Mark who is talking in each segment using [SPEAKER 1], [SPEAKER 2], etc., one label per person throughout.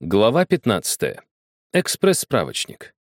[SPEAKER 1] Глава 15. Экспресс-справочник.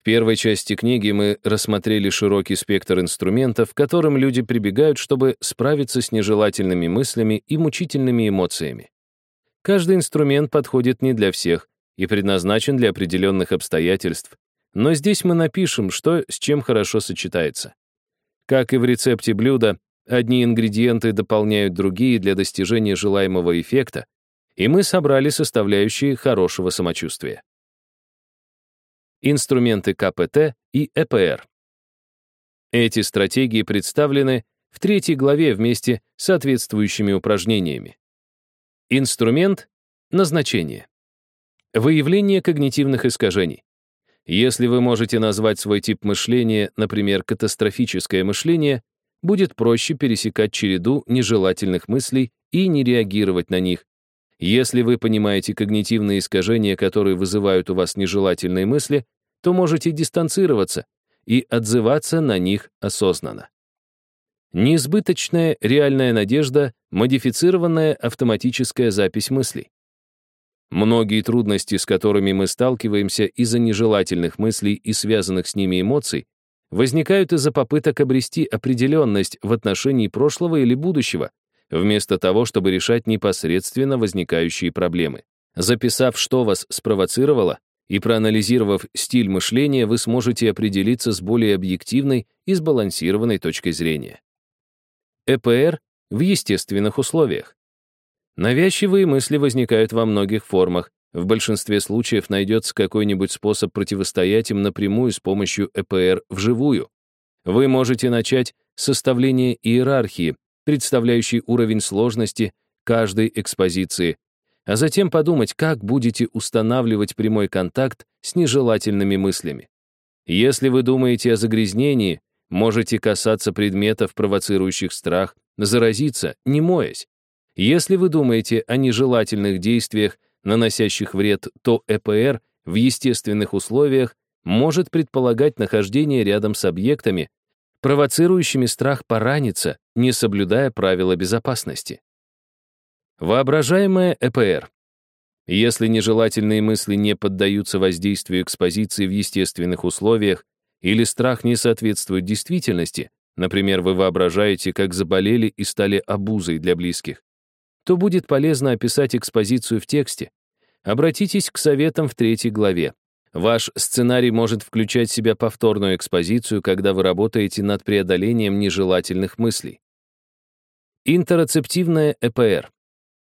[SPEAKER 1] В первой части книги мы рассмотрели широкий спектр инструментов, к которым люди прибегают, чтобы справиться с нежелательными мыслями и мучительными эмоциями. Каждый инструмент подходит не для всех и предназначен для определенных обстоятельств, но здесь мы напишем, что с чем хорошо сочетается. Как и в рецепте блюда, одни ингредиенты дополняют другие для достижения желаемого эффекта, и мы собрали составляющие хорошего самочувствия. Инструменты КПТ и ЭПР. Эти стратегии представлены в третьей главе вместе с соответствующими упражнениями. Инструмент — назначение. Выявление когнитивных искажений. Если вы можете назвать свой тип мышления, например, катастрофическое мышление, будет проще пересекать череду нежелательных мыслей и не реагировать на них, если вы понимаете когнитивные искажения, которые вызывают у вас нежелательные мысли, то можете дистанцироваться и отзываться на них осознанно. Неизбыточная реальная надежда, модифицированная автоматическая запись мыслей. Многие трудности, с которыми мы сталкиваемся из-за нежелательных мыслей и связанных с ними эмоций, возникают из-за попыток обрести определенность в отношении прошлого или будущего, вместо того, чтобы решать непосредственно возникающие проблемы. Записав, что вас спровоцировало, и проанализировав стиль мышления, вы сможете определиться с более объективной и сбалансированной точкой зрения. ЭПР в естественных условиях. Навязчивые мысли возникают во многих формах. В большинстве случаев найдется какой-нибудь способ противостоять им напрямую с помощью ЭПР вживую. Вы можете начать с составления иерархии, представляющий уровень сложности каждой экспозиции, а затем подумать, как будете устанавливать прямой контакт с нежелательными мыслями. Если вы думаете о загрязнении, можете касаться предметов, провоцирующих страх, заразиться, не моясь. Если вы думаете о нежелательных действиях, наносящих вред, то ЭПР в естественных условиях может предполагать нахождение рядом с объектами, провоцирующими страх пораниться, не соблюдая правила безопасности. Воображаемая ЭПР. Если нежелательные мысли не поддаются воздействию экспозиции в естественных условиях или страх не соответствует действительности, например, вы воображаете, как заболели и стали обузой для близких, то будет полезно описать экспозицию в тексте. Обратитесь к советам в третьей главе. Ваш сценарий может включать в себя повторную экспозицию, когда вы работаете над преодолением нежелательных мыслей. Интероцептивная ЭПР.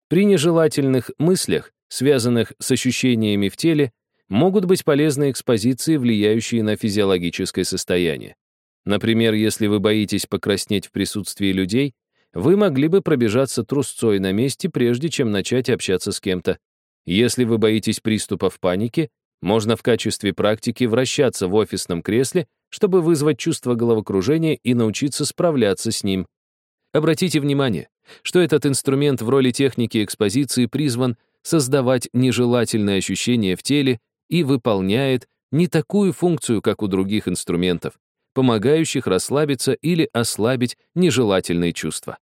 [SPEAKER 1] При нежелательных мыслях, связанных с ощущениями в теле, могут быть полезны экспозиции, влияющие на физиологическое состояние. Например, если вы боитесь покраснеть в присутствии людей, вы могли бы пробежаться трусцой на месте, прежде чем начать общаться с кем-то. Если вы боитесь приступов паники, можно в качестве практики вращаться в офисном кресле, чтобы вызвать чувство головокружения и научиться справляться с ним. Обратите внимание, что этот инструмент в роли техники экспозиции призван создавать нежелательные ощущения в теле и выполняет не такую функцию, как у других инструментов, помогающих расслабиться или ослабить нежелательные чувства.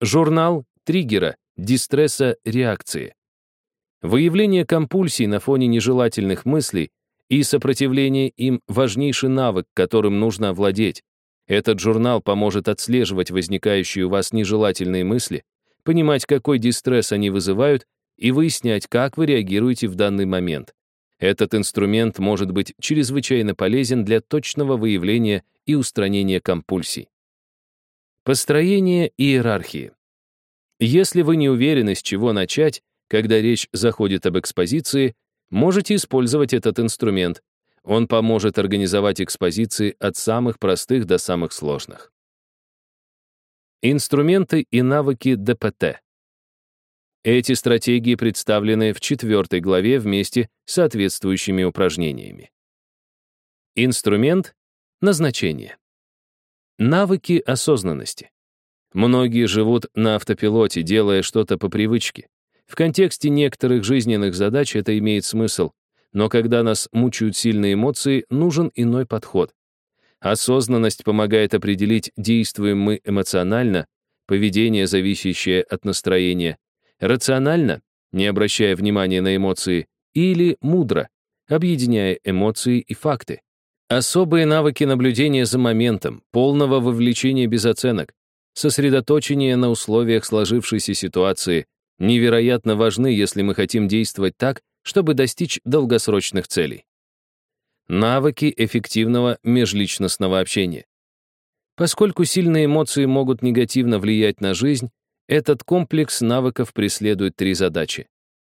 [SPEAKER 1] Журнал триггера, дистресса, реакции. Выявление компульсий на фоне нежелательных мыслей и сопротивление им — важнейший навык, которым нужно овладеть. Этот журнал поможет отслеживать возникающие у вас нежелательные мысли, понимать, какой дистресс они вызывают, и выяснять, как вы реагируете в данный момент. Этот инструмент может быть чрезвычайно полезен для точного выявления и устранения компульсий. Построение иерархии. Если вы не уверены, с чего начать, когда речь заходит об экспозиции, можете использовать этот инструмент. Он поможет организовать экспозиции от самых простых до самых сложных. Инструменты и навыки ДПТ. Эти стратегии представлены в четвертой главе вместе с соответствующими упражнениями. Инструмент — назначение. Навыки осознанности. Многие живут на автопилоте, делая что-то по привычке. В контексте некоторых жизненных задач это имеет смысл, но когда нас мучают сильные эмоции, нужен иной подход. Осознанность помогает определить, действуем мы эмоционально, поведение, зависящее от настроения, рационально не обращая внимания на эмоции, или мудро, объединяя эмоции и факты. Особые навыки наблюдения за моментом, полного вовлечения без оценок, сосредоточение на условиях сложившейся ситуации невероятно важны, если мы хотим действовать так, чтобы достичь долгосрочных целей. Навыки эффективного межличностного общения. Поскольку сильные эмоции могут негативно влиять на жизнь, этот комплекс навыков преследует три задачи.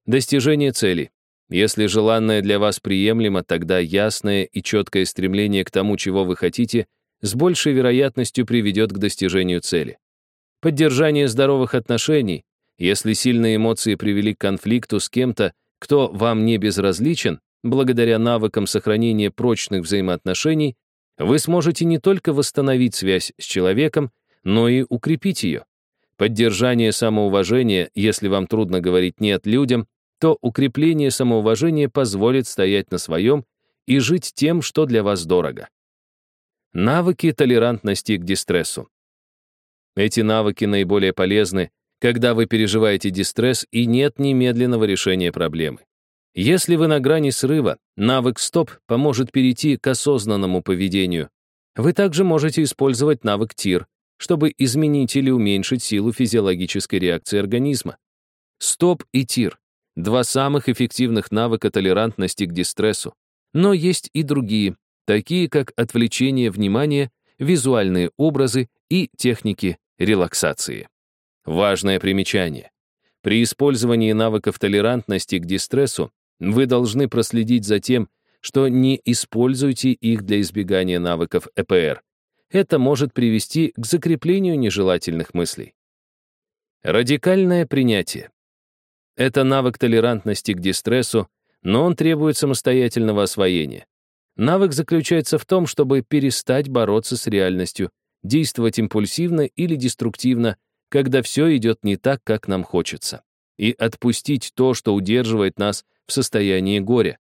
[SPEAKER 1] Достижение цели. Если желанное для вас приемлемо, тогда ясное и четкое стремление к тому, чего вы хотите, с большей вероятностью приведет к достижению цели. Поддержание здоровых отношений. Если сильные эмоции привели к конфликту с кем-то, кто вам не безразличен, благодаря навыкам сохранения прочных взаимоотношений, вы сможете не только восстановить связь с человеком, но и укрепить ее. Поддержание самоуважения, если вам трудно говорить «нет» людям, то укрепление самоуважения позволит стоять на своем и жить тем, что для вас дорого. Навыки толерантности к дистрессу. Эти навыки наиболее полезны, когда вы переживаете дистресс и нет немедленного решения проблемы. Если вы на грани срыва, навык «стоп» поможет перейти к осознанному поведению. Вы также можете использовать навык «тир», чтобы изменить или уменьшить силу физиологической реакции организма. «Стоп» и «тир» — два самых эффективных навыка толерантности к дистрессу. Но есть и другие, такие как отвлечение внимания, визуальные образы и техники релаксации. Важное примечание. При использовании навыков толерантности к дистрессу вы должны проследить за тем, что не используйте их для избегания навыков ЭПР. Это может привести к закреплению нежелательных мыслей. Радикальное принятие. Это навык толерантности к дистрессу, но он требует самостоятельного освоения. Навык заключается в том, чтобы перестать бороться с реальностью, действовать импульсивно или деструктивно, когда все идет не так, как нам хочется, и отпустить то, что удерживает нас в состоянии горя.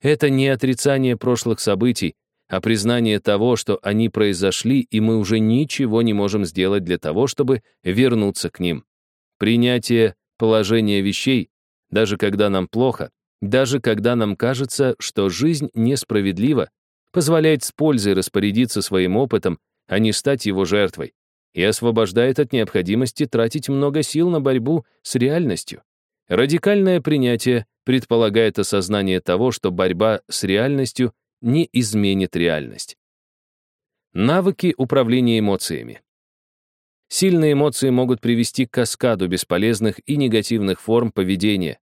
[SPEAKER 1] Это не отрицание прошлых событий, а признание того, что они произошли, и мы уже ничего не можем сделать для того, чтобы вернуться к ним. Принятие положения вещей, даже когда нам плохо, даже когда нам кажется, что жизнь несправедлива, позволяет с пользой распорядиться своим опытом, а не стать его жертвой, и освобождает от необходимости тратить много сил на борьбу с реальностью. Радикальное принятие предполагает осознание того, что борьба с реальностью не изменит реальность. Навыки управления эмоциями. Сильные эмоции могут привести к каскаду бесполезных и негативных форм поведения.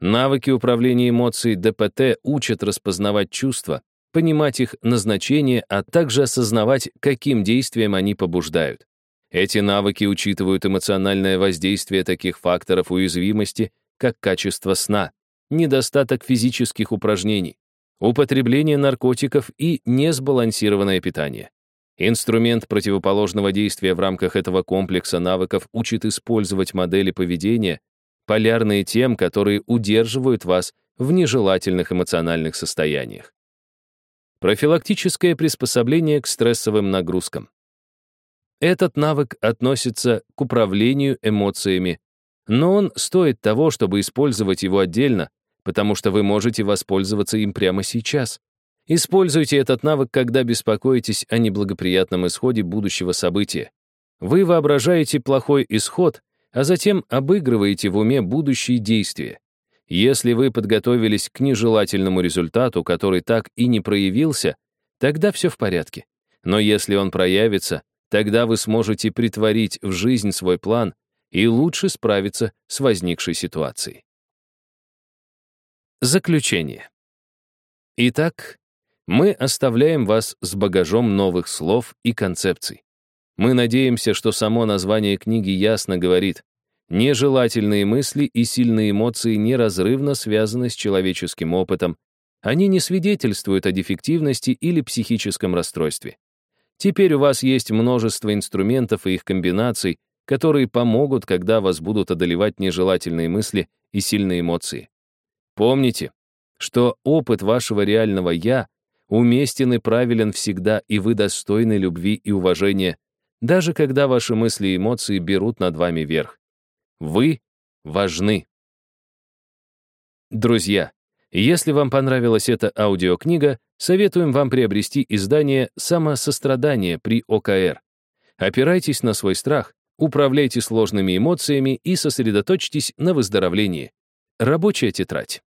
[SPEAKER 1] Навыки управления эмоцией ДПТ учат распознавать чувства, понимать их назначение, а также осознавать, каким действием они побуждают. Эти навыки учитывают эмоциональное воздействие таких факторов уязвимости, как качество сна, недостаток физических упражнений, употребление наркотиков и несбалансированное питание. Инструмент противоположного действия в рамках этого комплекса навыков учит использовать модели поведения, полярные тем, которые удерживают вас в нежелательных эмоциональных состояниях. Профилактическое приспособление к стрессовым нагрузкам. Этот навык относится к управлению эмоциями, но он стоит того, чтобы использовать его отдельно, потому что вы можете воспользоваться им прямо сейчас. Используйте этот навык, когда беспокоитесь о неблагоприятном исходе будущего события. Вы воображаете плохой исход, а затем обыгрываете в уме будущие действия. Если вы подготовились к нежелательному результату, который так и не проявился, тогда все в порядке. Но если он проявится, тогда вы сможете притворить в жизнь свой план и лучше справиться с возникшей ситуацией. Заключение. Итак, мы оставляем вас с багажом новых слов и концепций. Мы надеемся, что само название книги ясно говорит, нежелательные мысли и сильные эмоции неразрывно связаны с человеческим опытом, они не свидетельствуют о дефективности или психическом расстройстве. Теперь у вас есть множество инструментов и их комбинаций, которые помогут, когда вас будут одолевать нежелательные мысли и сильные эмоции. Помните, что опыт вашего реального «я» уместен и правилен всегда, и вы достойны любви и уважения, даже когда ваши мысли и эмоции берут над вами верх. Вы важны. Друзья, если вам понравилась эта аудиокнига, советуем вам приобрести издание «Самосострадание при ОКР». Опирайтесь на свой страх, управляйте сложными эмоциями и сосредоточьтесь на выздоровлении. Рабочая тетрадь.